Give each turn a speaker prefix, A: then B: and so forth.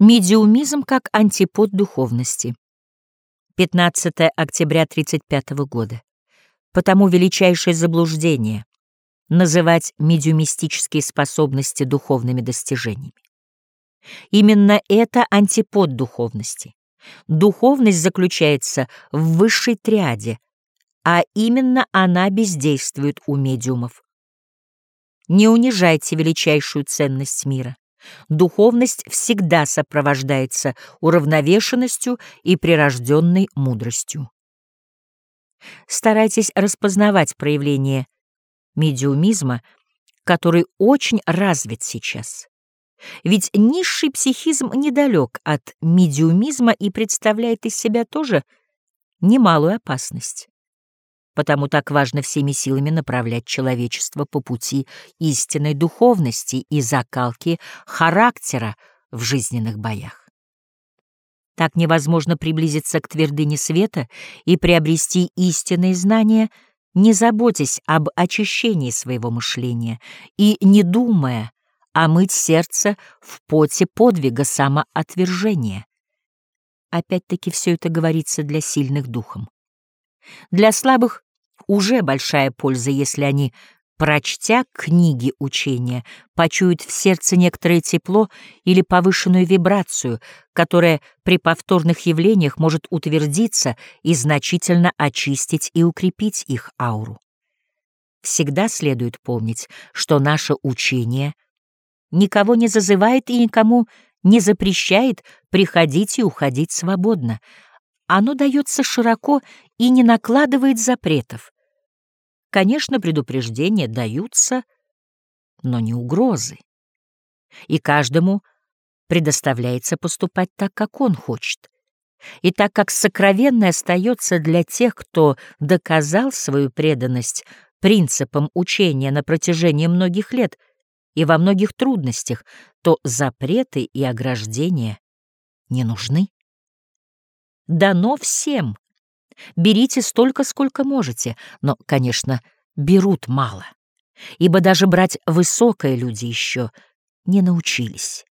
A: Медиумизм как антипод духовности. 15 октября 35 года. Потому величайшее заблуждение — называть медиумистические способности духовными достижениями. Именно это антипод духовности. Духовность заключается в высшей триаде, а именно она бездействует у медиумов. Не унижайте величайшую ценность мира. Духовность всегда сопровождается уравновешенностью и прирожденной мудростью. Старайтесь распознавать проявление медиумизма, который очень развит сейчас. Ведь низший психизм недалек от медиумизма и представляет из себя тоже немалую опасность. Потому так важно всеми силами направлять человечество по пути истинной духовности и закалки характера в жизненных боях. Так невозможно приблизиться к твердыне света и приобрести истинные знания, не заботясь об очищении своего мышления и не думая омыть сердце в поте подвига самоотвержения. Опять-таки все это говорится для сильных духом. Для слабых уже большая польза, если они, прочтя книги учения, почуют в сердце некоторое тепло или повышенную вибрацию, которая при повторных явлениях может утвердиться и значительно очистить и укрепить их ауру. Всегда следует помнить, что наше учение никого не зазывает и никому не запрещает приходить и уходить свободно. Оно дается широко и не накладывает запретов. Конечно, предупреждения даются, но не угрозы. И каждому предоставляется поступать так, как он хочет. И так как сокровенное остается для тех, кто доказал свою преданность принципам учения на протяжении многих лет и во многих трудностях, то запреты и ограждения не нужны. Дано всем Берите столько, сколько можете, но, конечно, берут мало, ибо даже брать высокое люди еще не научились.